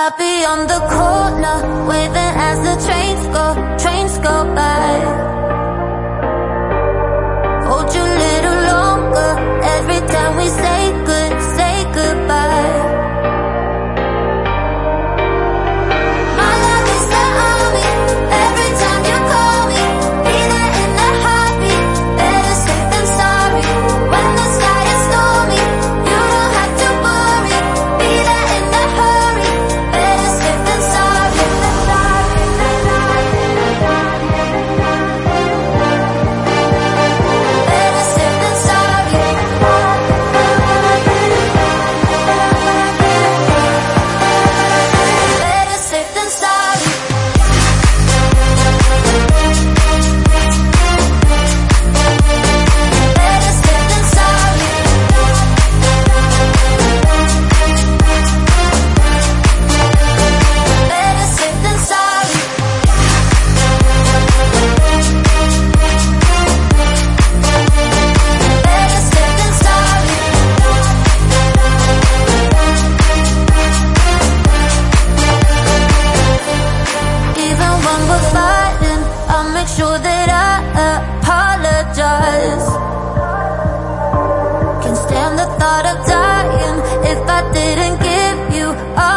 I'll be on the corner, waving as the trains go, trains go by. sure that I apologize. Can't stand the thought of dying if I didn't give you all.